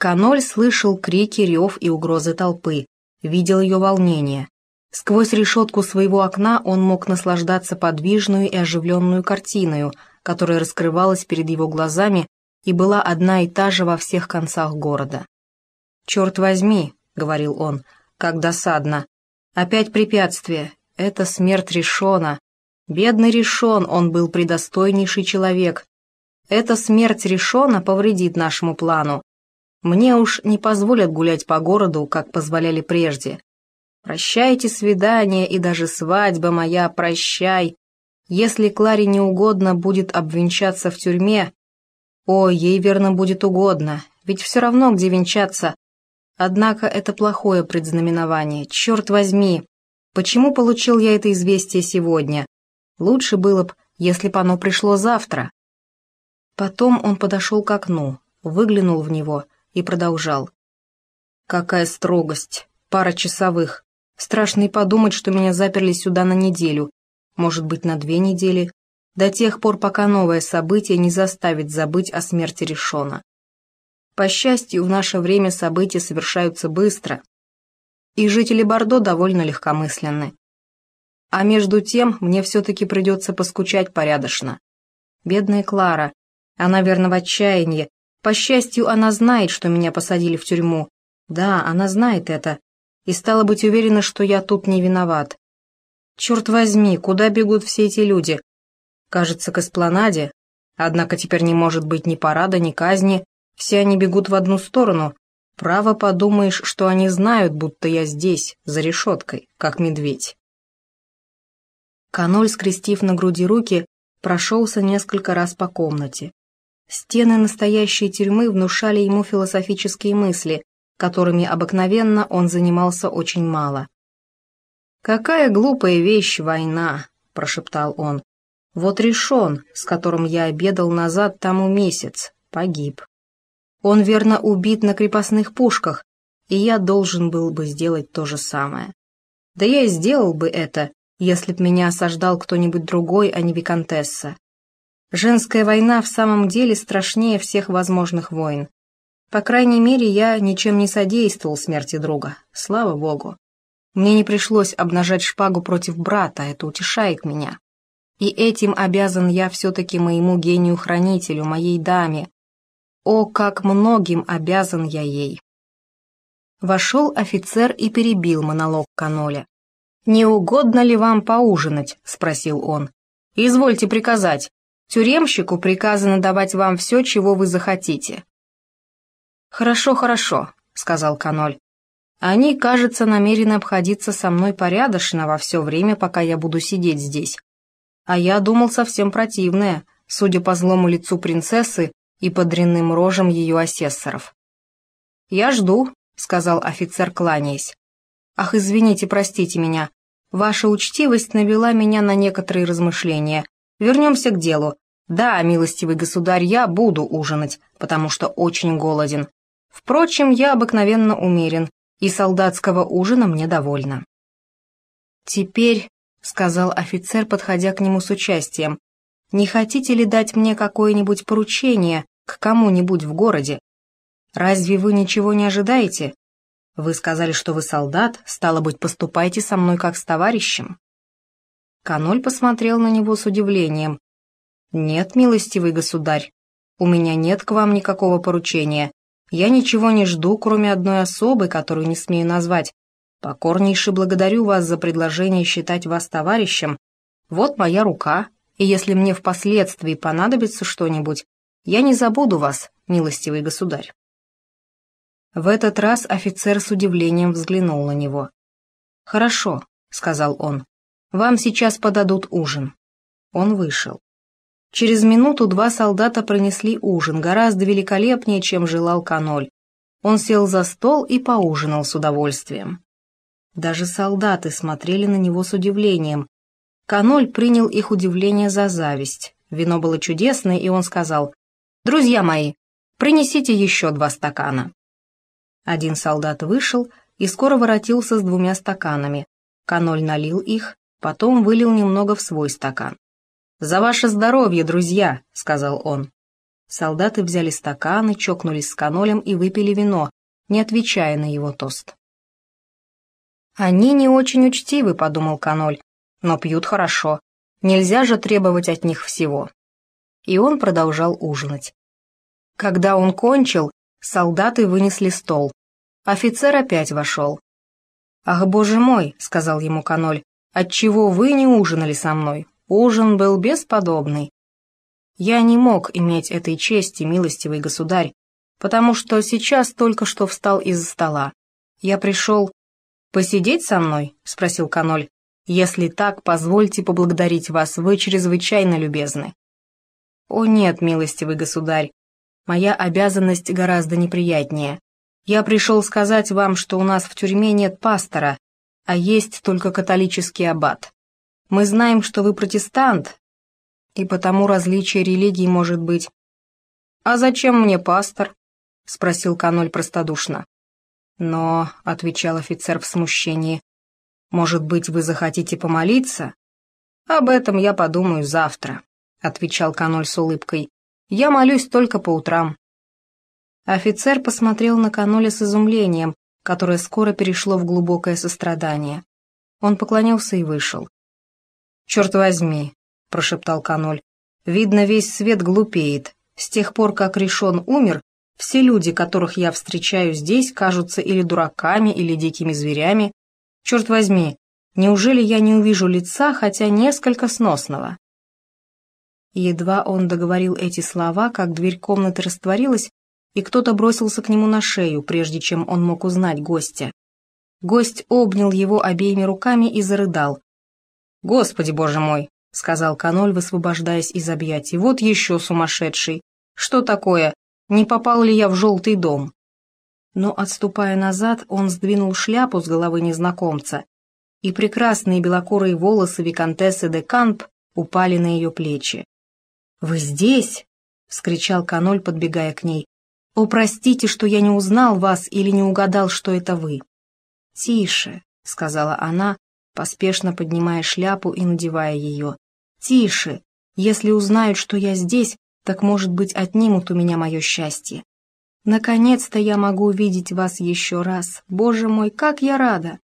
Каноль слышал крики, рев и угрозы толпы, видел ее волнение. Сквозь решетку своего окна он мог наслаждаться подвижную и оживленную картиною, которая раскрывалась перед его глазами и была одна и та же во всех концах города. «Черт возьми», — говорил он, — «как досадно. Опять препятствие. Это смерть Решона. Бедный Решон, он был предостойнейший человек. Эта смерть Решона повредит нашему плану. Мне уж не позволят гулять по городу, как позволяли прежде. Прощайте свидание и даже свадьба моя, прощай. Если Кларе не угодно будет обвенчаться в тюрьме, о, ей верно будет угодно, ведь все равно где венчаться. Однако это плохое предзнаменование, черт возьми. Почему получил я это известие сегодня? Лучше было бы, если бы оно пришло завтра. Потом он подошел к окну, выглянул в него и продолжал. «Какая строгость! Пара часовых. Страшно и подумать, что меня заперли сюда на неделю. Может быть, на две недели. До тех пор, пока новое событие не заставит забыть о смерти Решона. По счастью, в наше время события совершаются быстро, и жители Бордо довольно легкомысленны. А между тем мне все-таки придется поскучать порядочно. Бедная Клара, она верно в отчаянии, по счастью, она знает, что меня посадили в тюрьму. Да, она знает это. И стала быть уверена, что я тут не виноват. Черт возьми, куда бегут все эти люди? Кажется, к эспланаде. Однако теперь не может быть ни парада, ни казни. Все они бегут в одну сторону. Право подумаешь, что они знают, будто я здесь, за решеткой, как медведь. Каноль, скрестив на груди руки, прошелся несколько раз по комнате. Стены настоящей тюрьмы внушали ему философические мысли, которыми обыкновенно он занимался очень мало. «Какая глупая вещь война!» — прошептал он. «Вот решен, с которым я обедал назад тому месяц, погиб. Он верно убит на крепостных пушках, и я должен был бы сделать то же самое. Да я и сделал бы это, если б меня осаждал кто-нибудь другой, а не Викантесса. Женская война в самом деле страшнее всех возможных войн. По крайней мере, я ничем не содействовал смерти друга, слава богу. Мне не пришлось обнажать шпагу против брата, это утешает меня. И этим обязан я все-таки моему гению-хранителю, моей даме. О, как многим обязан я ей. Вошел офицер и перебил монолог Каноля. «Не угодно ли вам поужинать?» — спросил он. «Извольте приказать. Тюремщику приказано давать вам все, чего вы захотите». «Хорошо, хорошо», — сказал Каноль. «Они, кажется, намерены обходиться со мной порядочно во все время, пока я буду сидеть здесь. А я думал совсем противное, судя по злому лицу принцессы и по дрянным рожам ее асессоров». «Я жду», — сказал офицер, кланяясь. «Ах, извините, простите меня. Ваша учтивость навела меня на некоторые размышления. Вернемся к делу. Да, милостивый государь, я буду ужинать, потому что очень голоден. Впрочем, я обыкновенно умерен, и солдатского ужина мне довольно. Теперь, — сказал офицер, подходя к нему с участием, — не хотите ли дать мне какое-нибудь поручение к кому-нибудь в городе? Разве вы ничего не ожидаете? Вы сказали, что вы солдат, стало быть, поступайте со мной как с товарищем. Каноль посмотрел на него с удивлением. «Нет, милостивый государь, у меня нет к вам никакого поручения. Я ничего не жду, кроме одной особы, которую не смею назвать. Покорнейше благодарю вас за предложение считать вас товарищем. Вот моя рука, и если мне впоследствии понадобится что-нибудь, я не забуду вас, милостивый государь». В этот раз офицер с удивлением взглянул на него. «Хорошо», — сказал он. Вам сейчас подадут ужин». Он вышел. Через минуту два солдата принесли ужин, гораздо великолепнее, чем желал Каноль. Он сел за стол и поужинал с удовольствием. Даже солдаты смотрели на него с удивлением. Каноль принял их удивление за зависть. Вино было чудесное, и он сказал, «Друзья мои, принесите еще два стакана». Один солдат вышел и скоро воротился с двумя стаканами. Каноль налил их, Потом вылил немного в свой стакан. «За ваше здоровье, друзья!» — сказал он. Солдаты взяли стаканы, чокнулись с канолем и выпили вино, не отвечая на его тост. «Они не очень учтивы», — подумал каноль, — «но пьют хорошо. Нельзя же требовать от них всего». И он продолжал ужинать. Когда он кончил, солдаты вынесли стол. Офицер опять вошел. «Ах, боже мой», — сказал ему каноль, — «отчего вы не ужинали со мной? Ужин был бесподобный. Я не мог иметь этой чести, милостивый государь, потому что сейчас только что встал из-за стола. Я пришел... «Посидеть со мной?» — спросил Каноль. «Если так, позвольте поблагодарить вас, вы чрезвычайно любезны». «О нет, милостивый государь, моя обязанность гораздо неприятнее. Я пришел сказать вам, что у нас в тюрьме нет пастора, а есть только католический аббат. Мы знаем, что вы протестант, и потому различие религий может быть. «А зачем мне пастор?» — спросил Каноль простодушно. «Но», — отвечал офицер в смущении, — «может быть, вы захотите помолиться?» «Об этом я подумаю завтра», — отвечал Каноль с улыбкой. «Я молюсь только по утрам». Офицер посмотрел на Каноля с изумлением, которое скоро перешло в глубокое сострадание. Он поклонился и вышел. «Черт возьми, — прошептал Каноль. «Видно, весь свет глупеет. С тех пор, как решен умер, все люди, которых я встречаю здесь, кажутся или дураками, или дикими зверями. Черт возьми, неужели я не увижу лица, хотя несколько сносного?» Едва он договорил эти слова, как дверь комнаты растворилась, и кто-то бросился к нему на шею, прежде чем он мог узнать гостя. Гость обнял его обеими руками и зарыдал. «Господи, боже мой, — сказал Каноль, высвобождаясь из объятий. «Вот еще сумасшедший! Что такое? Не попал ли я в желтый дом?» Но, отступая назад, он сдвинул шляпу с головы незнакомца, и прекрасные белокурые волосы виконтессы де Камп упали на ее плечи. «Вы здесь?» — вскричал Каноль, подбегая к ней. «О, простите, что я не узнал вас или не угадал, что это вы». «Тише», — сказала она, поспешно поднимая шляпу и надевая ее. «Тише! Если узнают, что я здесь, так, может быть, отнимут у меня мое счастье. Наконец-то я могу увидеть вас еще раз. Боже мой, как я рада!»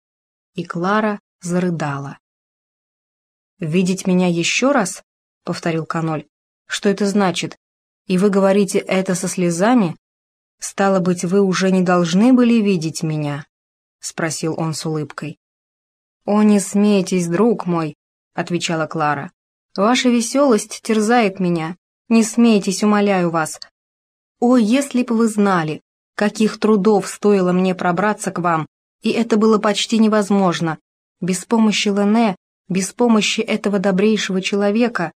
И Клара зарыдала. «Видеть меня еще раз?» — повторил Каноль. «Что это значит? И вы говорите это со слезами? Стало быть, вы уже не должны были видеть меня?» — спросил он с улыбкой. «О, не смейтесь, друг мой», — отвечала Клара. «Ваша веселость терзает меня. Не смейтесь, умоляю вас. О, если бы вы знали, каких трудов стоило мне пробраться к вам, и это было почти невозможно. Без помощи Лене, без помощи этого добрейшего человека.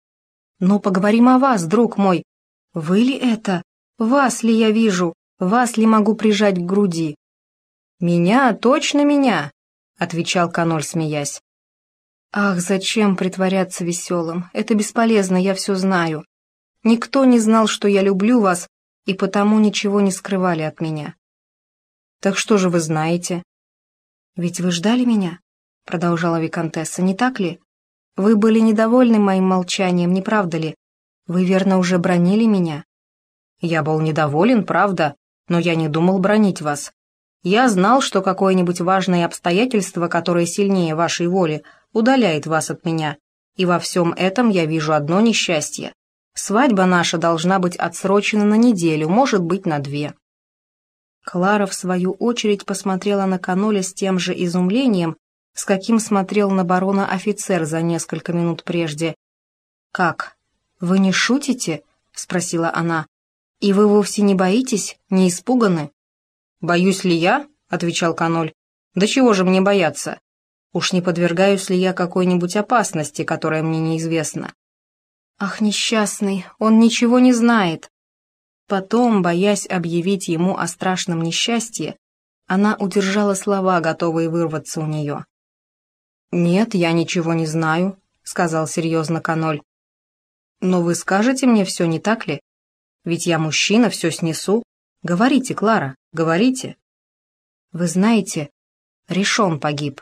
Но поговорим о вас, друг мой. Вы ли это? Вас ли я вижу? Вас ли могу прижать к груди?» «Меня, точно меня!» — отвечал Каноль, смеясь. «Ах, зачем притворяться веселым? Это бесполезно, я все знаю. Никто не знал, что я люблю вас, и потому ничего не скрывали от меня». «Так что же вы знаете?» «Ведь вы ждали меня?» — продолжала Викантесса, «не так ли? Вы были недовольны моим молчанием, не правда ли? Вы, верно, уже бронили меня?» «Я был недоволен, правда, но я не думал бронить вас. Я знал, что какое-нибудь важное обстоятельство, которое сильнее вашей воли, удаляет вас от меня, и во всем этом я вижу одно несчастье. Свадьба наша должна быть отсрочена на неделю, может быть, на две». Клара, в свою очередь, посмотрела на Каноля с тем же изумлением, с каким смотрел на барона офицер за несколько минут прежде. «Как? Вы не шутите?» — спросила она. «И вы вовсе не боитесь, не испуганы?» «Боюсь ли я?» — отвечал Каноль. «Да чего же мне бояться? Уж не подвергаюсь ли я какой-нибудь опасности, которая мне неизвестна?» «Ах, несчастный, он ничего не знает!» Потом, боясь объявить ему о страшном несчастье, она удержала слова, готовые вырваться у нее. «Нет, я ничего не знаю», — сказал серьезно Каноль. «Но вы скажете мне все, не так ли? Ведь я мужчина, все снесу. Говорите, Клара, говорите. Вы знаете, Решон погиб.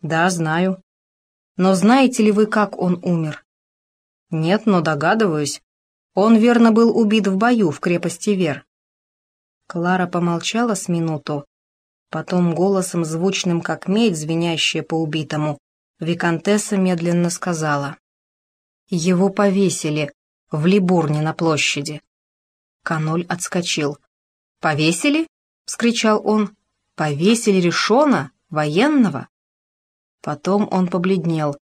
Да, знаю. Но знаете ли вы, как он умер? Нет, но догадываюсь. Он верно был убит в бою в крепости Вер. Клара помолчала с минуту, потом голосом звучным, как медь, звенящая по убитому, виконтесса медленно сказала. «Его повесили в Либурне на площади». Каноль отскочил. «Повесили?» — вскричал он. «Повесили Решона, военного?» Потом он побледнел,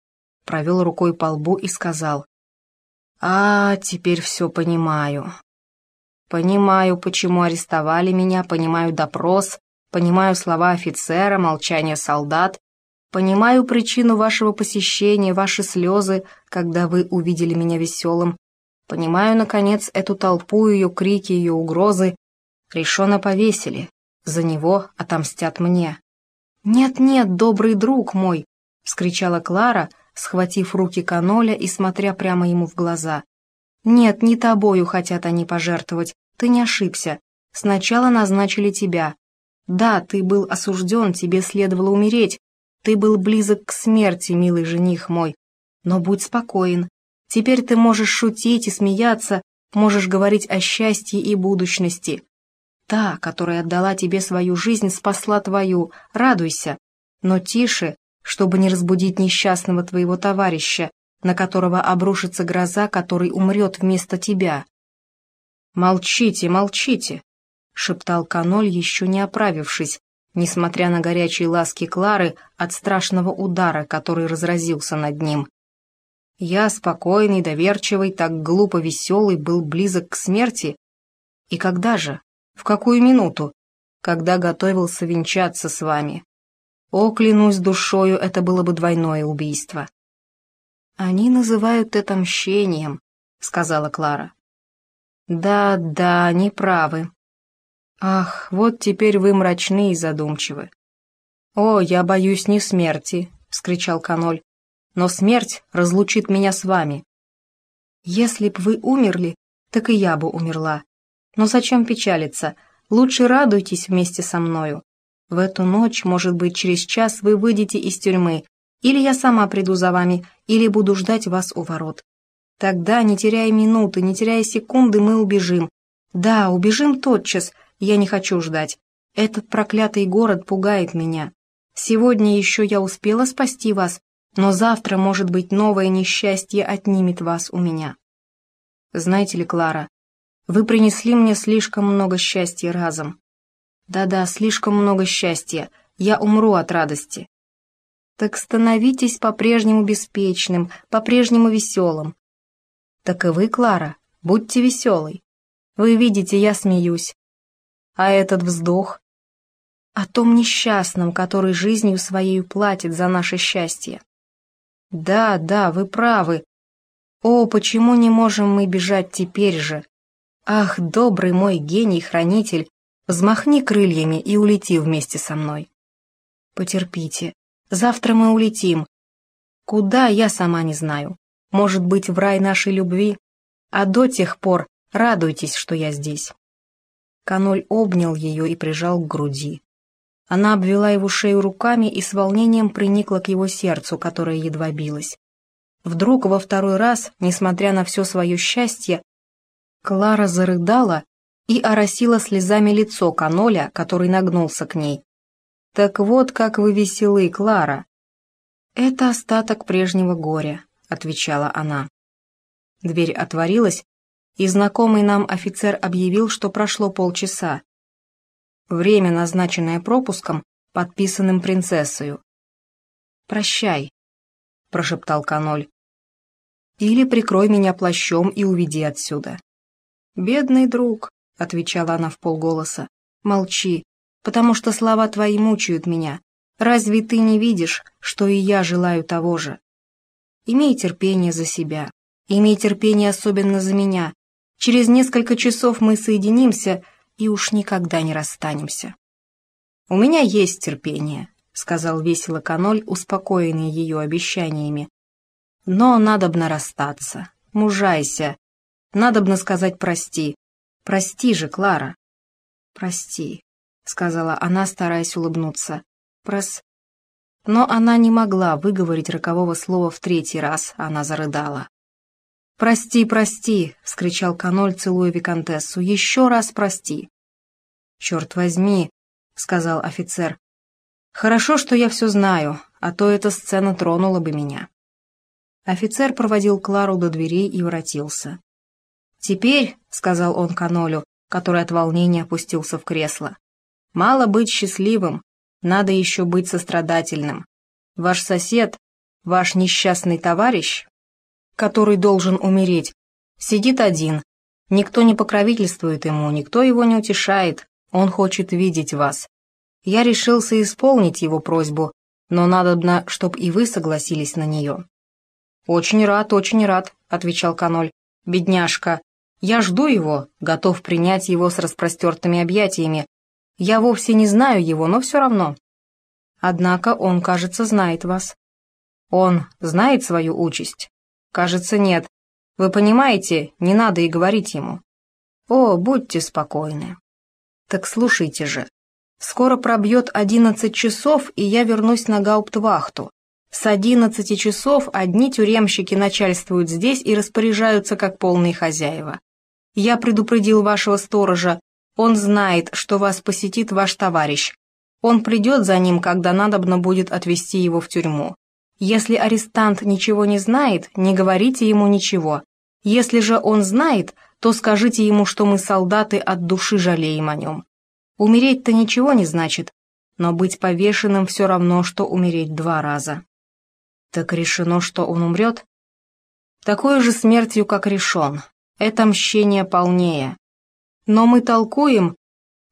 провел рукой по лбу и сказал. «А, теперь все понимаю. Понимаю, почему арестовали меня, понимаю допрос, понимаю слова офицера, молчание солдат, понимаю причину вашего посещения, ваши слезы, когда вы увидели меня веселым, понимаю, наконец, эту толпу, ее крики, ее угрозы. Решено повесили, за него отомстят мне. «Нет-нет, добрый друг мой!» — вскричала Клара, схватив руки Каноля и смотря прямо ему в глаза. «Нет, не тобою хотят они пожертвовать, ты не ошибся. Сначала назначили тебя. Да, ты был осужден, тебе следовало умереть. Ты был близок к смерти, милый жених мой. Но будь спокоен. Теперь ты можешь шутить и смеяться, можешь говорить о счастье и будущности. Та, которая отдала тебе свою жизнь, спасла твою. Радуйся. Но тише, чтобы не разбудить несчастного твоего товарища, на которого обрушится гроза, который умрет вместо тебя. «Молчите, молчите!» — шептал Каноль, еще не оправившись, несмотря на горячие ласки Клары от страшного удара, который разразился над ним. Я, спокойный, доверчивый, так глупо веселый, был близок к смерти. И когда же? В какую минуту? Когда готовился венчаться с вами. О, клянусь душою, это было бы двойное убийство. «Они называют это мщением», — сказала Клара. Да, да, они правы. Ах, вот теперь вы мрачны и задумчивы. О, я боюсь не смерти, вскричал Каноль, но смерть разлучит меня с вами. Если б вы умерли, так и я бы умерла. Но зачем печалиться? Лучше радуйтесь вместе со мною. В эту ночь, может быть, через час вы выйдете из тюрьмы, или я сама приду за вами, или буду ждать вас у ворот. Тогда, не теряя минуты, не теряя секунды, мы убежим. Да, убежим тотчас, я не хочу ждать. Этот проклятый город пугает меня. Сегодня еще я успела спасти вас, но завтра, может быть, новое несчастье отнимет вас у меня. Знаете ли, Клара, вы принесли мне слишком много счастья разом. Да-да, слишком много счастья, я умру от радости. Так становитесь по-прежнему беспечным, по-прежнему веселым. Так и вы, Клара, будьте веселой. Вы видите, я смеюсь. А этот вздох? О том несчастном, который жизнью своей платит за наше счастье. Да, да, вы правы. О, почему не можем мы бежать теперь же? Ах, добрый мой гений-хранитель, взмахни крыльями и улети вместе со мной. Потерпите, завтра мы улетим. Куда, я сама не знаю может быть, в рай нашей любви, а до тех пор радуйтесь, что я здесь». Каноль обнял ее и прижал к груди. Она обвела его шею руками и с волнением приникла к его сердцу, которое едва билось. Вдруг во второй раз, несмотря на все свое счастье, Клара зарыдала и оросила слезами лицо Каноля, который нагнулся к ней. «Так вот, как вы веселы, Клара!» «Это остаток прежнего горя отвечала она. Дверь отворилась, и знакомый нам офицер объявил, что прошло полчаса. Время, назначенное пропуском, подписанным принцессою. «Прощай», — прошептал Каноль. «Или прикрой меня плащом и уведи отсюда». «Бедный друг», — отвечала она в полголоса, — «молчи, потому что слова твои мучают меня. Разве ты не видишь, что и я желаю того же?» Имей терпение за себя. Имей терпение особенно за меня. Через несколько часов мы соединимся и уж никогда не расстанемся. «У меня есть терпение», — сказал весело Каноль, успокоенный ее обещаниями. «Но надобно расстаться. Мужайся. Надобно сказать прости. Прости же, Клара». «Прости», — сказала она, стараясь улыбнуться. «Прос... Но она не могла выговорить рокового слова в третий раз, она зарыдала. «Прости, прости!» — вскричал Каноль, целуя виконтессу. «Еще раз прости!» «Черт возьми!» — сказал офицер. «Хорошо, что я все знаю, а то эта сцена тронула бы меня». Офицер проводил Клару до дверей и воротился. «Теперь», — сказал он Канолю, который от волнения опустился в кресло, — «мало быть счастливым, надо еще быть сострадательным. Ваш сосед, ваш несчастный товарищ, который должен умереть, сидит один. Никто не покровительствует ему, никто его не утешает, он хочет видеть вас. Я решился исполнить его просьбу, но надобно, чтоб и вы согласились на нее». «Очень рад, очень рад», — отвечал Каноль. «Бедняжка, я жду его, готов принять его с распростертыми объятиями. Я вовсе не знаю его, но все равно. Однако он, кажется, знает вас. Он знает свою участь? Кажется, нет. Вы понимаете, не надо и говорить ему. О, будьте спокойны. Так слушайте же. Скоро пробьет одиннадцать часов, и я вернусь на гауптвахту. С одиннадцати часов одни тюремщики начальствуют здесь и распоряжаются как полные хозяева. Я предупредил вашего сторожа. Он знает, что вас посетит ваш товарищ. Он придет за ним, когда надобно будет отвезти его в тюрьму. Если арестант ничего не знает, не говорите ему ничего. Если же он знает, то скажите ему, что мы, солдаты, от души жалеем о нем. Умереть-то ничего не значит, но быть повешенным все равно, что умереть два раза. Так решено, что он умрет? Такой же смертью, как решен. Это мщение полнее. Но мы толкуем,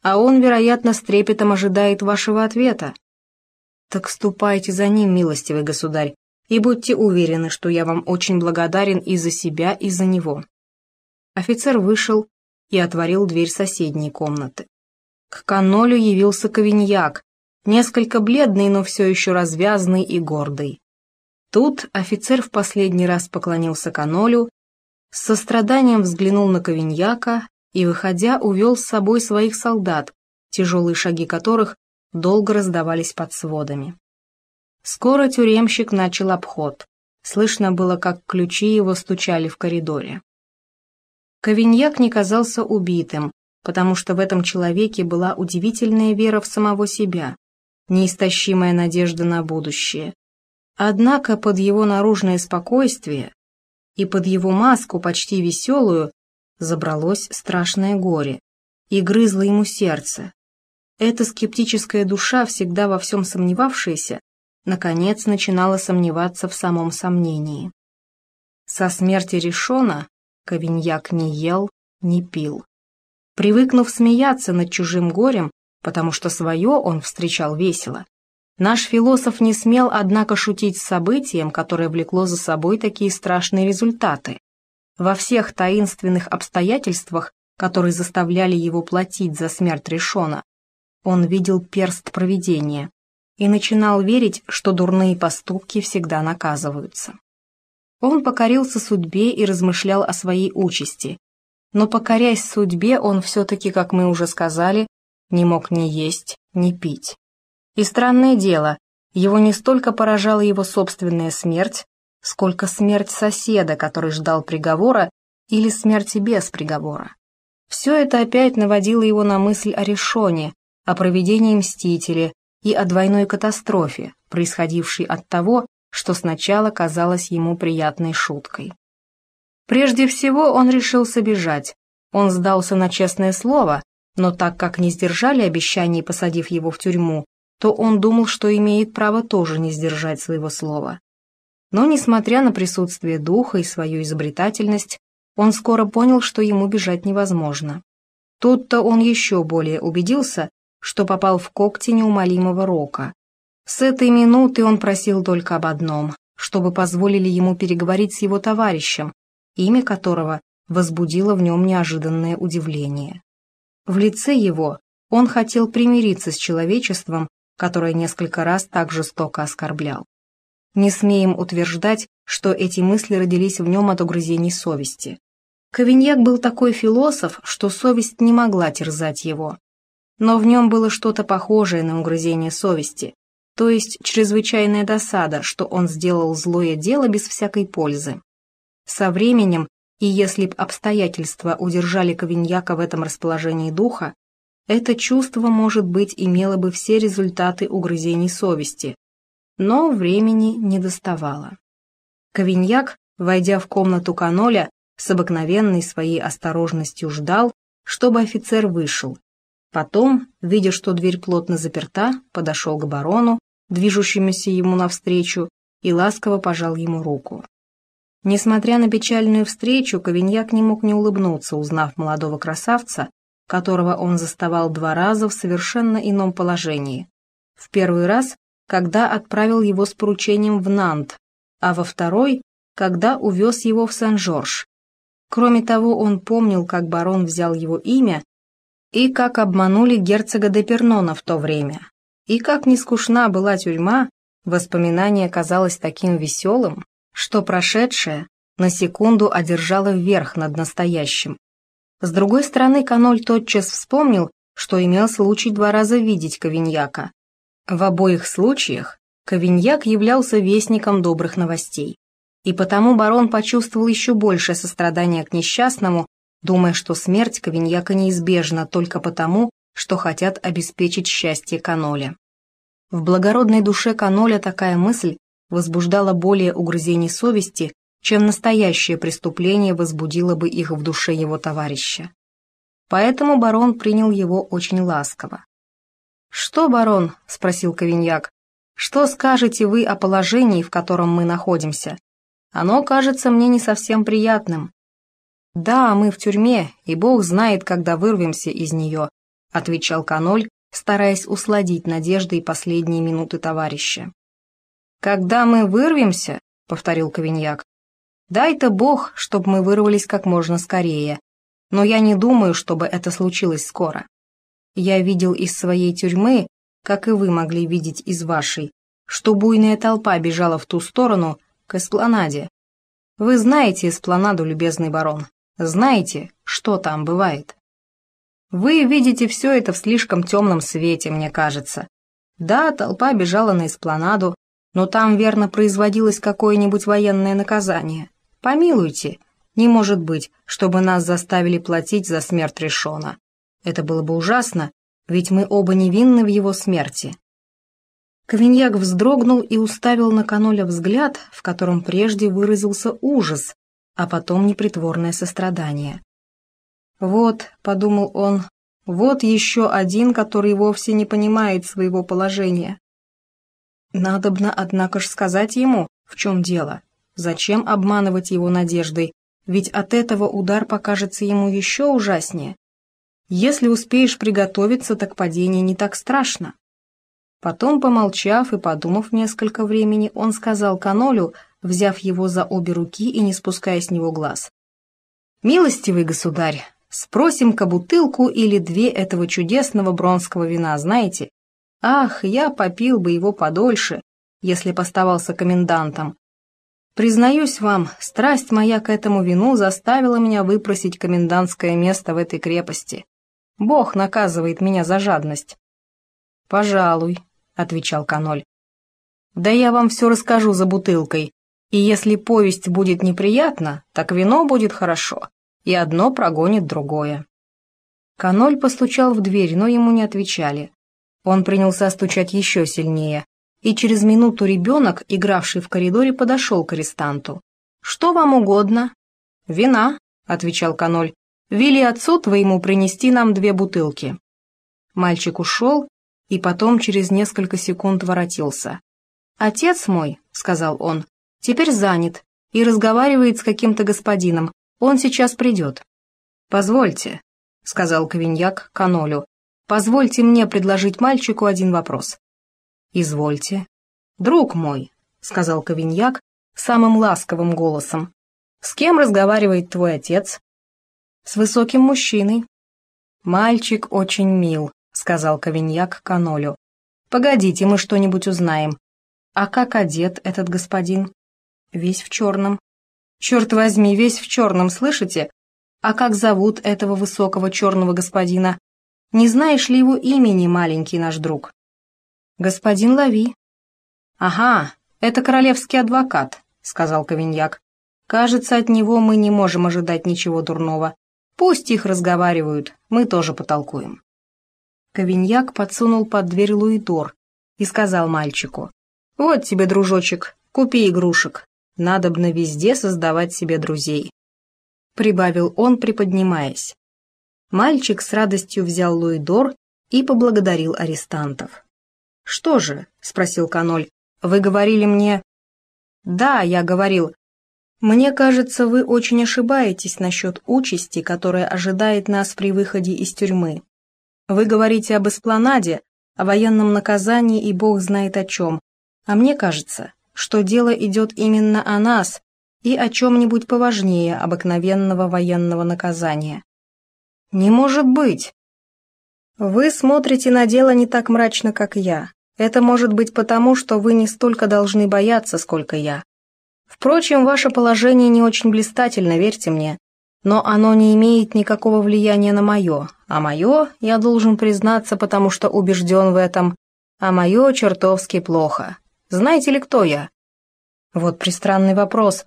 а он, вероятно, с трепетом ожидает вашего ответа. Так ступайте за ним, милостивый государь, и будьте уверены, что я вам очень благодарен и за себя, и за него». Офицер вышел и отворил дверь соседней комнаты. К канолю явился Ковиньяк, несколько бледный, но все еще развязный и гордый. Тут офицер в последний раз поклонился канолю, с состраданием взглянул на Ковиньяка и, выходя, увел с собой своих солдат, тяжелые шаги которых долго раздавались под сводами. Скоро тюремщик начал обход. Слышно было, как ключи его стучали в коридоре. Ковиньяк не казался убитым, потому что в этом человеке была удивительная вера в самого себя, неистощимая надежда на будущее. Однако под его наружное спокойствие и под его маску почти веселую забралось страшное горе и грызло ему сердце. Эта скептическая душа, всегда во всем сомневавшаяся, наконец начинала сомневаться в самом сомнении. Со смерти Решона Ковиньяк не ел, не пил. Привыкнув смеяться над чужим горем, потому что свое он встречал весело, наш философ не смел, однако, шутить с событием, которое влекло за собой такие страшные результаты. Во всех таинственных обстоятельствах, которые заставляли его платить за смерть Решона, он видел перст провидения и начинал верить, что дурные поступки всегда наказываются. Он покорился судьбе и размышлял о своей участи, но покорясь судьбе, он все-таки, как мы уже сказали, не мог ни есть, ни пить. И странное дело, его не столько поражала его собственная смерть, сколько смерть соседа, который ждал приговора, или смерти без приговора. Все это опять наводило его на мысль о решоне, о проведении Мстителя и о двойной катастрофе, происходившей от того, что сначала казалось ему приятной шуткой. Прежде всего он решился бежать. Он сдался на честное слово, но так как не сдержали обещаний, посадив его в тюрьму, то он думал, что имеет право тоже не сдержать своего слова. Но, несмотря на присутствие духа и свою изобретательность, он скоро понял, что ему бежать невозможно. Тут-то он еще более убедился, что попал в когти неумолимого рока. С этой минуты он просил только об одном, чтобы позволили ему переговорить с его товарищем, имя которого возбудило в нем неожиданное удивление. В лице его он хотел примириться с человечеством, которое несколько раз так жестоко оскорблял. Не смеем утверждать, что эти мысли родились в нем от угрызений совести. Кавиньяк был такой философ, что совесть не могла терзать его. Но в нем было что-то похожее на угрызение совести, то есть чрезвычайная досада, что он сделал злое дело без всякой пользы. Со временем И если б обстоятельства удержали Ковиньяка в этом расположении духа, это чувство, может быть, имело бы все результаты угрызений совести, но времени не доставало. Ковиньяк, войдя в комнату каноля, с обыкновенной своей осторожностью ждал, чтобы офицер вышел. Потом, видя, что дверь плотно заперта, подошел к барону, движущемуся ему навстречу, и ласково пожал ему руку. Несмотря на печальную встречу, Ковиньяк не мог не улыбнуться, узнав молодого красавца, которого он заставал два раза в совершенно ином положении. В первый раз, когда отправил его с поручением в Нант, а во второй, когда увез его в Сен-Жорж. Кроме того, он помнил, как барон взял его имя и как обманули герцога де Пернона в то время. И как не скучна была тюрьма, воспоминание казалось таким веселым, что прошедшее на секунду одержало вверх над настоящим. С другой стороны, Каноль тотчас вспомнил, что имел случай два раза видеть Ковиньяка. В обоих случаях Ковиньяк являлся вестником добрых новостей. И потому барон почувствовал еще большее сострадание к несчастному, думая, что смерть Ковиньяка неизбежна только потому, что хотят обеспечить счастье Каноля. В благородной душе Каноля такая мысль возбуждала более угрызений совести, чем настоящее преступление возбудило бы их в душе его товарища. Поэтому барон принял его очень ласково. «Что, барон?» — спросил Ковиньяк. «Что скажете вы о положении, в котором мы находимся? Оно кажется мне не совсем приятным. Да, мы в тюрьме, и бог знает, когда вырвемся из нее, отвечал Каноль, стараясь усладить надеждой последние минуты товарища. Когда мы вырвемся, повторил Ковиньяк, дай-то бог, чтобы мы вырвались как можно скорее, но я не думаю, чтобы это случилось скоро. Я видел из своей тюрьмы, как и вы могли видеть из вашей, что буйная толпа бежала в ту сторону, к эспланаде. Вы знаете эспланаду, любезный барон, знаете, что там бывает. Вы видите все это в слишком темном свете, мне кажется. Да, толпа бежала на эспланаду, но там верно производилось какое-нибудь военное наказание. Помилуйте, не может быть, чтобы нас заставили платить за смерть Решона. Это было бы ужасно, ведь мы оба невинны в его смерти. Ковиньяк вздрогнул и уставил на Каноля взгляд, в котором прежде выразился ужас, а потом непритворное сострадание. «Вот», — подумал он, — «вот еще один, который вовсе не понимает своего положения». Надобно, однако ж, сказать ему, в чем дело. Зачем обманывать его надеждой, ведь от этого удар покажется ему еще ужаснее. Если успеешь приготовиться, так падение не так страшно. Потом, помолчав и подумав несколько времени, он сказал Канолю, взяв его за обе руки и не спуская с него глаз. «Милостивый государь, спросим-ка бутылку или две этого чудесного бронского вина, знаете? Ах, я попил бы его подольше, если поставался комендантом. Признаюсь вам, страсть моя к этому вину заставила меня выпросить комендантское место в этой крепости. Бог наказывает меня за жадность». «Пожалуй», — отвечал Каноль. «Да я вам все расскажу за бутылкой, и если повесть будет неприятна, так вино будет хорошо, и одно прогонит другое». Каноль постучал в дверь, но ему не отвечали. Он принялся стучать еще сильнее, и через минуту ребенок, игравший в коридоре, подошел к арестанту. «Что вам угодно?» «Вина», — отвечал Каноль. «Вели отцу твоему принести нам две бутылки». Мальчик ушел, и потом через несколько секунд воротился. «Отец мой», — сказал он, — «теперь занят и разговаривает с каким-то господином. Он сейчас придет». «Позвольте», — сказал Ковиньяк Канолю, — «позвольте мне предложить мальчику один вопрос». «Извольте». «Друг мой», — сказал Ковиньяк самым ласковым голосом, — «с кем разговаривает твой отец?» «С высоким мужчиной». «Мальчик очень мил», — сказал Ковиньяк Канолю. «Погодите, мы что-нибудь узнаем. А как одет этот господин?» «Весь в черном». «Черт возьми, весь в черном, слышите? А как зовут этого высокого черного господина? Не знаешь ли его имени, маленький наш друг?» «Господин Лави». «Ага, это королевский адвокат», — сказал Ковиньяк. Кажется, от него мы не можем ожидать ничего дурного. Пусть их разговаривают, мы тоже потолкуем». Ковиньяк подсунул под дверь Луидор и сказал мальчику, «Вот тебе, дружочек, купи игрушек. Надобно везде создавать себе друзей». Прибавил он, приподнимаясь. Мальчик с радостью взял Луидор и поблагодарил арестантов. «Что же?» — спросил Каноль. «Вы говорили мне...» «Да, я говорил. Мне кажется, вы очень ошибаетесь насчет участи, которая ожидает нас при выходе из тюрьмы. Вы говорите об эспланаде, о военном наказании и бог знает о чем. А мне кажется, что дело идет именно о нас и о чем-нибудь поважнее обыкновенного военного наказания. Не может быть. Вы смотрите на дело не так мрачно, как я. Это может быть потому, что вы не столько должны бояться, сколько я. Впрочем, ваше положение не очень блистательно, верьте мне, но оно не имеет никакого влияния на мое, а мое, я должен признаться, потому что убежден в этом, а мое чертовски плохо. Знаете ли, кто я? Вот пристранный вопрос.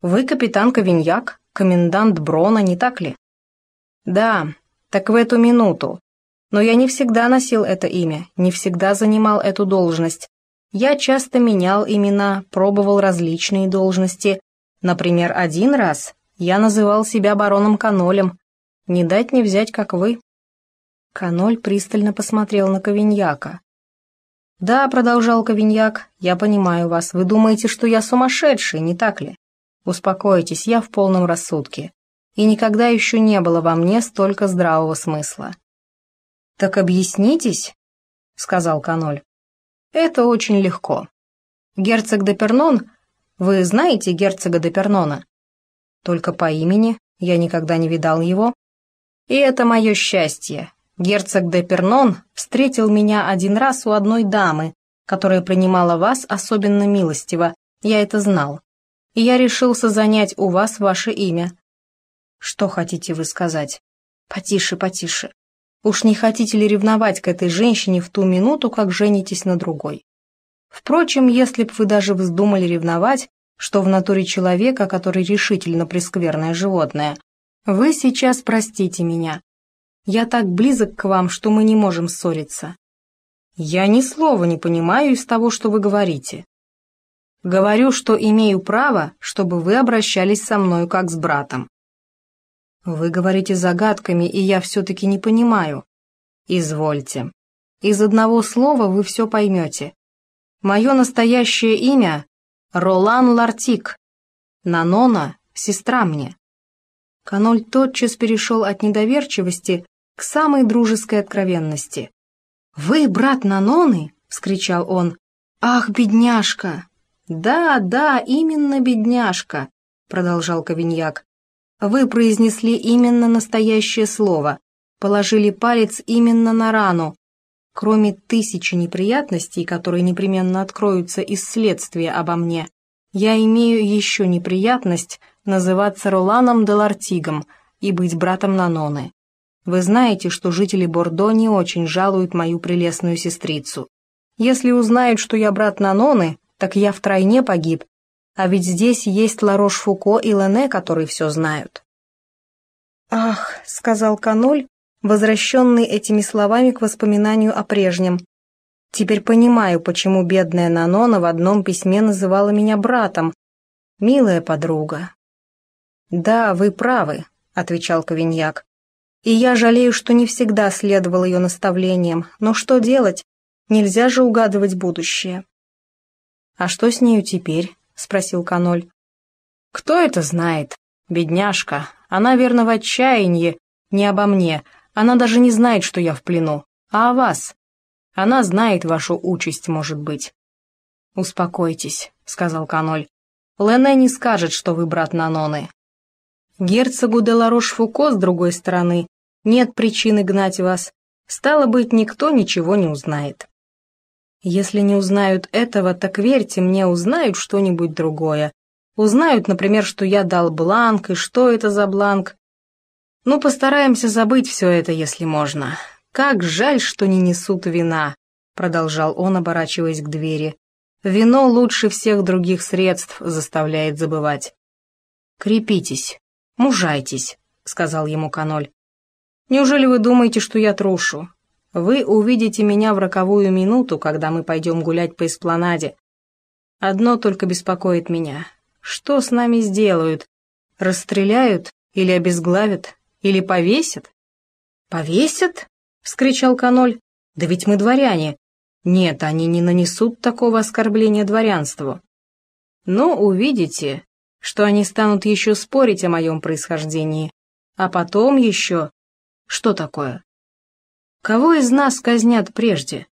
Вы капитан Ковиньяк, комендант Брона, не так ли? Да, так в эту минуту. Но я не всегда носил это имя, не всегда занимал эту должность, я часто менял имена, пробовал различные должности. Например, один раз я называл себя бароном Канолем. Не дать не взять, как вы. Каноль пристально посмотрел на Ковиньяка. «Да», — продолжал Ковиньяк, — «я понимаю вас. Вы думаете, что я сумасшедший, не так ли? Успокойтесь, я в полном рассудке. И никогда еще не было во мне столько здравого смысла». «Так объяснитесь», — сказал Каноль. Это очень легко. Герцог де Пернон, вы знаете герцога де Пернона? Только по имени, я никогда не видал его. И это мое счастье. Герцог де Пернон встретил меня один раз у одной дамы, которая принимала вас особенно милостиво, я это знал. И я решился занять у вас ваше имя. Что хотите вы сказать? Потише, потише. Уж не хотите ли ревновать к этой женщине в ту минуту, как женитесь на другой? Впрочем, если б вы даже вздумали ревновать, что в натуре человека, который решительно прескверное животное, вы сейчас простите меня. Я так близок к вам, что мы не можем ссориться. Я ни слова не понимаю из того, что вы говорите. Говорю, что имею право, чтобы вы обращались со мною как с братом. «Вы говорите загадками, и я все-таки не понимаю». «Извольте. Из одного слова вы все поймете. Мое настоящее имя — Ролан Лартик. Нанона — сестра мне». Каноль тотчас перешел от недоверчивости к самой дружеской откровенности. «Вы брат Наноны?» — вскричал он. «Ах, бедняжка!» «Да, да, именно бедняжка», — продолжал Ковиньяк. Вы произнесли именно настоящее слово, положили палец именно на рану. Кроме тысячи неприятностей, которые непременно откроются из следствия обо мне, я имею еще неприятность называться Роланом де Лартигом и быть братом Наноны. Вы знаете, что жители Бордо не очень жалуют мою прелестную сестрицу. Если узнают, что я брат Наноны, так я втройне погиб, а ведь здесь есть Ларош-Фуко и Лене, которые все знают. «Ах», — сказал Каноль, возвращенный этими словами к воспоминанию о прежнем. «Теперь понимаю, почему бедная Нанона в одном письме называла меня братом. Милая подруга». «Да, вы правы», — отвечал Ковиньяк. «И я жалею, что не всегда следовал ее наставлениям. Но что делать? Нельзя же угадывать будущее». «А что с нею теперь?» — спросил Каноль. «Кто это знает? Бедняжка. Она, верно, в отчаянии. Не обо мне. Она даже не знает, что я в плену. А о вас. Она знает вашу участь, может быть». «Успокойтесь», — сказал Каноль. «Лене не скажет, что вы брат Наноны. Герцогу де Ларош-Фуко, с другой стороны, нет причины гнать вас. Стало быть, никто ничего не узнает». Если не узнают этого, так верьте мне, узнают что-нибудь другое. Узнают, например, что я дал бланк, и что это за бланк. Ну, постараемся забыть все это, если можно. Как жаль, что не несут вина, продолжал он, оборачиваясь к двери. Вино лучше всех других средств заставляет забывать. «Крепитесь, мужайтесь», — сказал ему Каноль. «Неужели вы думаете, что я трушу? Вы увидите меня в роковую минуту, когда мы пойдем гулять по эспланаде. Одно только беспокоит меня. Что с нами сделают? Расстреляют или обезглавят? Или повесят?» «Повесят?» — вскричал Каноль. «Да ведь мы дворяне. Нет, они не нанесут такого оскорбления дворянству. Но увидите, что они станут еще спорить о моем происхождении. А потом еще... Что такое? Кого из нас казнят прежде?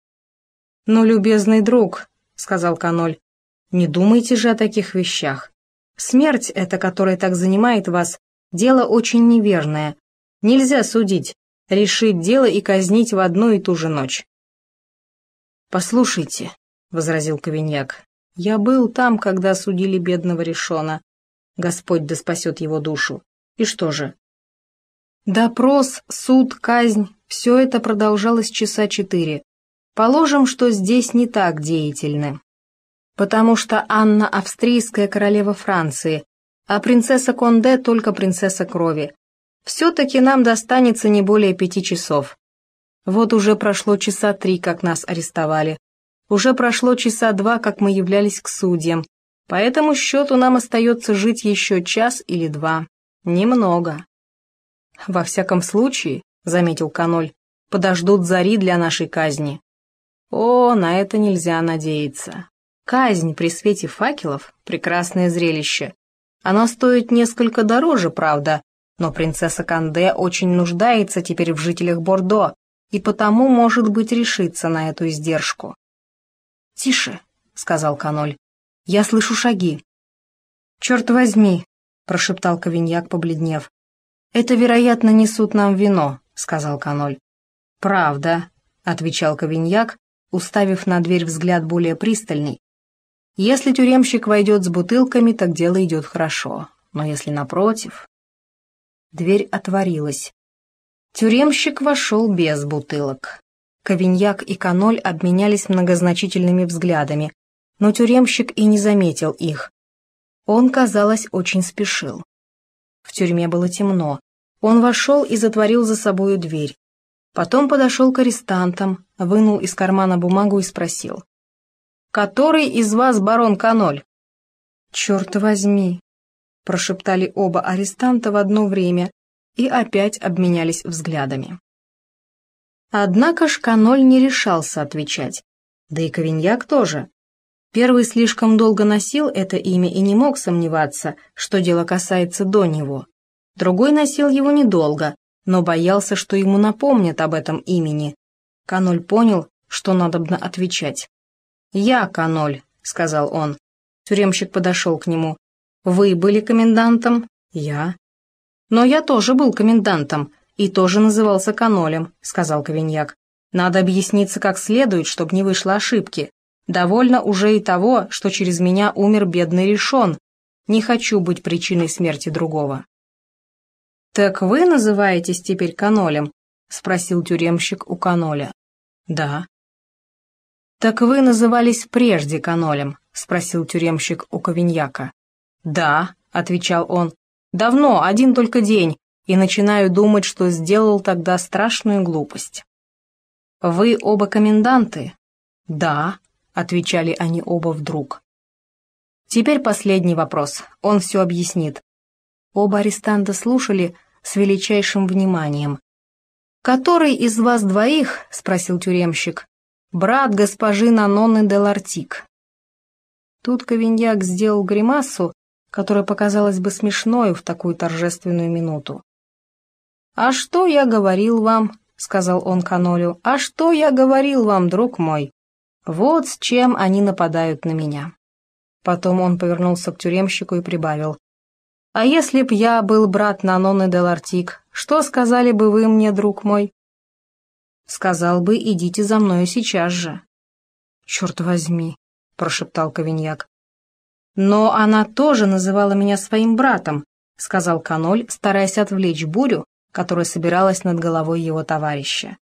Ну, любезный друг, — сказал Каноль, — не думайте же о таких вещах. Смерть эта, которая так занимает вас, дело очень неверное. Нельзя судить, решить дело и казнить в одну и ту же ночь. «Послушайте», — возразил Ковиньяк, — «я был там, когда судили бедного Решона. Господь да спасет его душу. И что же?» Допрос, суд, казнь — все это продолжалось часа четыре. Положим, что здесь не так деятельны. Потому что Анна — австрийская королева Франции, а принцесса Конде — только принцесса крови. Все-таки нам достанется не более пяти часов. Вот уже прошло часа три, как нас арестовали. Уже прошло часа два, как мы являлись к судьям. По этому счету нам остается жить еще час или два. Немного. Во всяком случае, — заметил Каноль, — подождут зари для нашей казни. О, на это нельзя надеяться. Казнь при свете факелов — прекрасное зрелище. Оно стоит несколько дороже, правда, но принцесса Канде очень нуждается теперь в жителях Бордо, и потому, может быть, решиться на эту издержку. «Тише», — сказал Каноль, — «я слышу шаги». «Черт возьми», — прошептал Ковиньяк, побледнев. «Это, вероятно, несут нам вино», — сказал Каноль. «Правда», — отвечал Ковиньяк, уставив на дверь взгляд более пристальный. «Если тюремщик войдет с бутылками, так дело идет хорошо, но если напротив...» Дверь отворилась. Тюремщик вошел без бутылок. Ковиньяк и Каноль обменялись многозначительными взглядами, но тюремщик и не заметил их. Он, казалось, очень спешил. В тюрьме было темно. Он вошел и затворил за собою дверь. Потом подошел к арестантам, вынул из кармана бумагу и спросил. «Который из вас барон Каноль?» «Черт возьми!» — прошептали оба арестанта в одно время, и опять обменялись взглядами. Однако Шканоль не решался отвечать, да и Ковиньяк тоже. Первый слишком долго носил это имя и не мог сомневаться, что дело касается до него. Другой носил его недолго, но боялся, что ему напомнят об этом имени. Каноль понял, что надобно отвечать. «Я Каноль», — сказал он. Тюремщик подошел к нему. «Вы были комендантом?» «Я». «Но я тоже был комендантом и тоже назывался канолем», — сказал Ковиньяк. «Надо объясниться как следует, чтобы не вышло ошибки. Довольно уже и того, что через меня умер бедный Решон. Не хочу быть причиной смерти другого». «Так вы называетесь теперь канолем?» — спросил тюремщик у каноля. «Да». «Так вы назывались прежде канолем?» — спросил тюремщик у Ковиньяка. «Да», — отвечал он, Давно, один только день, и начинаю думать, что сделал тогда страшную глупость. «Вы оба коменданты?» «Да», — отвечали они оба вдруг. Теперь последний вопрос, он все объяснит. Оба арестанта слушали с величайшим вниманием. «Который из вас двоих, — спросил тюремщик, — брат госпожи Наноны де Лартик?» Тут Ковиньяк сделал гримасу которая показалась бы смешной в такую торжественную минуту. «А что я говорил вам?» — сказал он Канолю. «А что я говорил вам, друг мой? Вот с чем они нападают на меня». Потом он повернулся к тюремщику и прибавил. «А если б я был брат Наноны де Лартик, что сказали бы вы мне, друг мой?» «Сказал бы, идите за мною сейчас же». «Черт возьми», — прошептал Ковиньяк. «Но она тоже называла меня своим братом», — сказал Каноль, стараясь отвлечь бурю, которая собиралась над головой его товарища.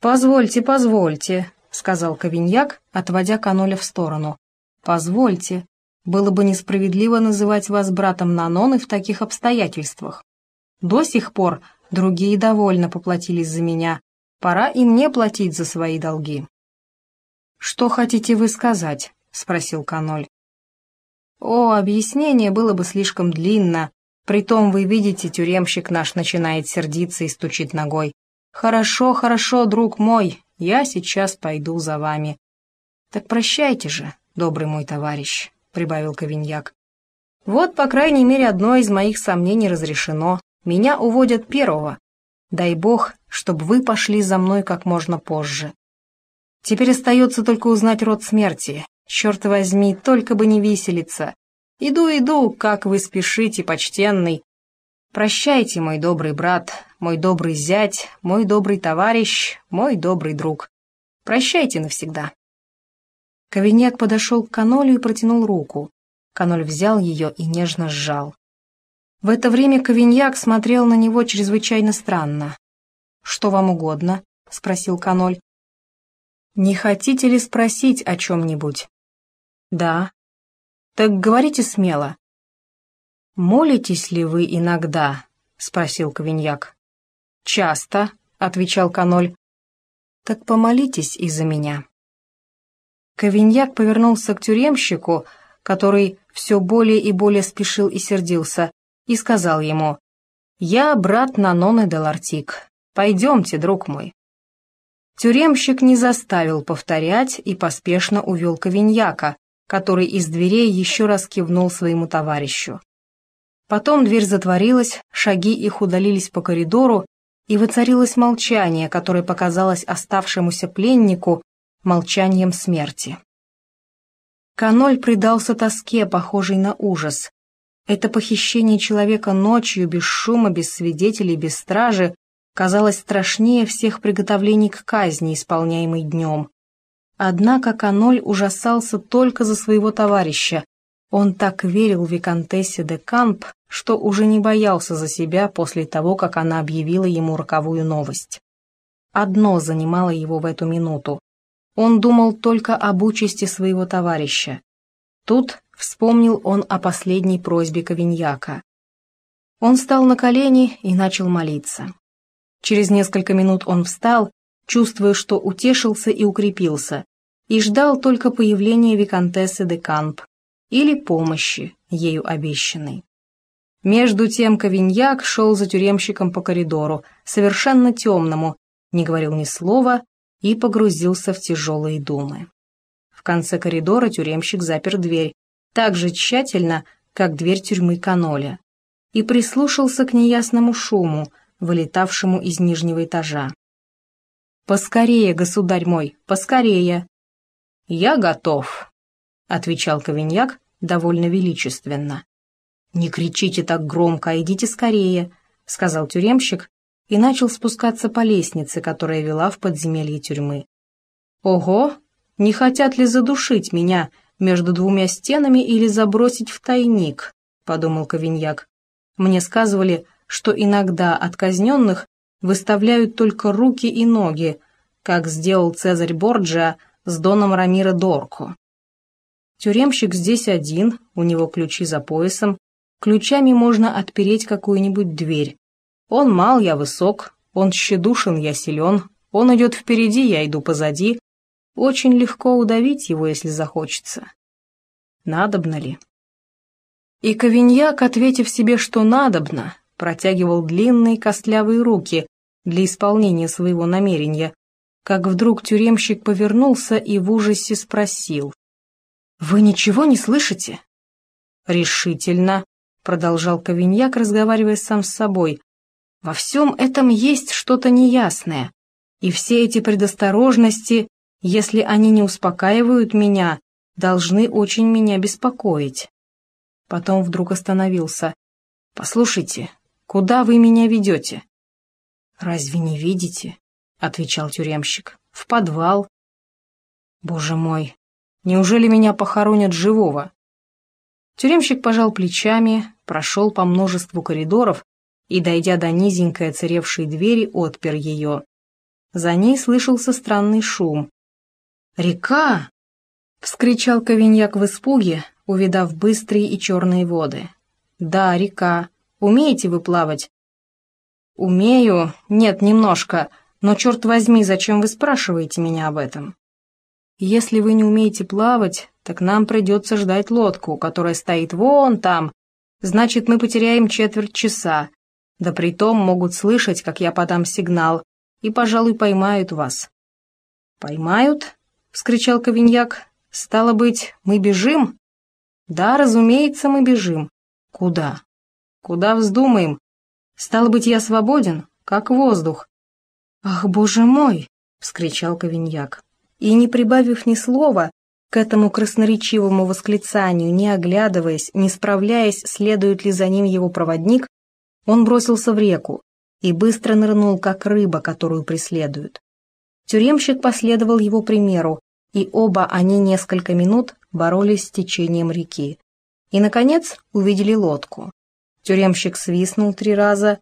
«Позвольте, позвольте», — сказал Ковиньяк, отводя Каноля в сторону. «Позвольте. Было бы несправедливо называть вас братом Наноны в таких обстоятельствах. До сих пор другие довольно поплатились за меня. Пора и мне платить за свои долги. «Что хотите вы сказать?» — спросил Каноль. «О, объяснение было бы слишком длинно. Притом, вы видите, тюремщик наш начинает сердиться и стучит ногой. Хорошо, хорошо, друг мой, я сейчас пойду за вами. Так прощайте же, добрый мой товарищ» прибавил Ковиньяк. «Вот, по крайней мере, одно из моих сомнений разрешено. Меня уводят первого. Дай бог, чтобы вы пошли за мной как можно позже. Теперь остается только узнать род смерти. Черт возьми, только бы не виселица. Иду, иду, как вы спешите, почтенный. Прощайте, мой добрый брат, мой добрый зять, мой добрый товарищ, мой добрый друг. Прощайте навсегда. Ковиньяк подошел к канолю и протянул руку. Каноль взял ее и нежно сжал. В это время Ковиньяк смотрел на него чрезвычайно странно. «Что вам угодно?» — спросил Каноль. «Не хотите ли спросить о чем-нибудь?» «Да». «Так говорите смело». «Молитесь ли вы иногда?» — спросил Ковиньяк. «Часто», — отвечал Каноль. «Так помолитесь из-за меня». Ковиньяк повернулся к тюремщику, который все более и более спешил и сердился, и сказал ему, «Я брат Наноны де. Пойдемте, друг мой». Тюремщик не заставил повторять и поспешно увел Ковиньяка, который из дверей еще раз кивнул своему товарищу. Потом дверь затворилась, шаги их удалились по коридору, и воцарилось молчание, которое показалось оставшемуся пленнику молчанием смерти. Каноль предался тоске, похожей на ужас. Это похищение человека ночью, без шума, без свидетелей, без стражи, казалось страшнее всех приготовлений к казни, исполняемой днем. Однако Каноль ужасался только за своего товарища. Он так верил Викантессе де Камп, что уже не боялся за себя после того, как она объявила ему роковую новость. Одно занимало его в эту минуту он думал только об участи своего товарища. Тут вспомнил он о последней просьбе Ковиньяка. Он встал на колени и начал молиться. Через несколько минут он встал, чувствуя, что утешился и укрепился, и ждал только появления виконтессы де Камп или помощи, ею обещанной. Между тем Ковиньяк шел за тюремщиком по коридору, совершенно темному, не говорил ни слова и погрузился в тяжелые думы. В конце коридора тюремщик запер дверь, так же тщательно, как дверь тюрьмы Каноля, и прислушался к неясному шуму, вылетавшему из нижнего этажа. «Поскорее, государь мой, поскорее!» «Я готов», — отвечал Ковиньяк довольно величественно. «Не кричите так громко, а идите скорее», — сказал тюремщик и начал спускаться по лестнице, которая вела в подземелье тюрьмы. «Ого! Не хотят ли задушить меня между двумя стенами или забросить в тайник?» — подумал Ковиньяк. «Мне сказывали, что иногда от казненных выставляют только руки и ноги, как сделал Цезарь Борджиа с Доном Рамира Дорко. Тюремщик здесь один, у него ключи за поясом, ключами можно отпереть какую-нибудь дверь, он мал, я высок, он тщедушен, я силен, он идет впереди, я иду позади. Очень легко удавить его, если захочется. Надобно ли? И Ковиньяк, ответив себе, что надобно, протягивал длинные костлявые руки для исполнения своего намерения, как вдруг тюремщик повернулся и в ужасе спросил. «Вы ничего не слышите?» «Решительно», — продолжал Ковиньяк, разговаривая сам с собой, во всем этом есть что-то неясное, и все эти предосторожности, если они не успокаивают меня, должны очень меня беспокоить. Потом вдруг остановился. «Послушайте, куда вы меня ведете?» «Разве не видите?» — отвечал тюремщик. «В подвал». «Боже мой, неужели меня похоронят живого?» Тюремщик пожал плечами, прошел по множеству коридоров, и, дойдя до низенькой оцаревшей двери, отпер ее. За ней слышался странный шум. «Река!» — вскричал Ковиньяк в испуге, увидав быстрые и черные воды. «Да, река. Умеете вы плавать?» «Умею. Нет, немножко. Но, черт возьми, зачем вы спрашиваете меня об этом?» «Если вы не умеете плавать, так нам придется ждать лодку, которая стоит вон там. Значит, мы потеряем четверть часа. Да притом могут слышать, как я подам сигнал, и, пожалуй, поймают вас». «Поймают?» — вскричал Ковиньяк. «Стало быть, мы бежим?» «Да, разумеется, мы бежим. Куда?» «Куда вздумаем? Стало быть, я свободен, как воздух». «Ах, боже мой!» — вскричал Ковиньяк. И, не прибавив ни слова, к этому красноречивому восклицанию, не оглядываясь, не справляясь, следует ли за ним его проводник, он бросился в реку и быстро нырнул, как рыба, которую преследуют. Тюремщик последовал его примеру, и оба они несколько минут боролись с течением реки. И, наконец, увидели лодку. Тюремщик свистнул три раза.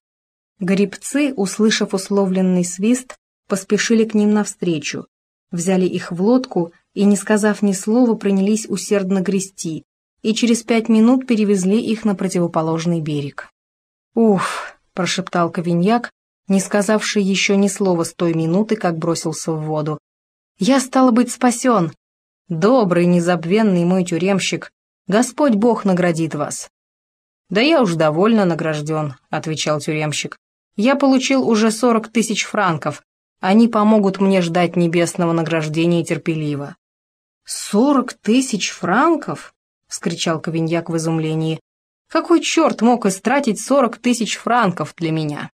Грибцы, услышав условленный свист, поспешили к ним навстречу, взяли их в лодку и, не сказав ни слова, принялись усердно грести, и через пять минут перевезли их на противоположный берег. «Уф!» – прошептал Ковиньяк, не сказавший еще ни слова с той минуты, как бросился в воду. «Я, стало быть, спасен! Добрый, незабвенный мой тюремщик, Господь Бог наградит вас!» «Да я уж довольно награжден», — отвечал тюремщик. «Я получил уже сорок тысяч франков. Они помогут мне ждать небесного награждения терпеливо». «Сорок тысяч франков?» — вскричал Ковиньяк в изумлении. «Какой черт мог истратить сорок тысяч франков для меня?»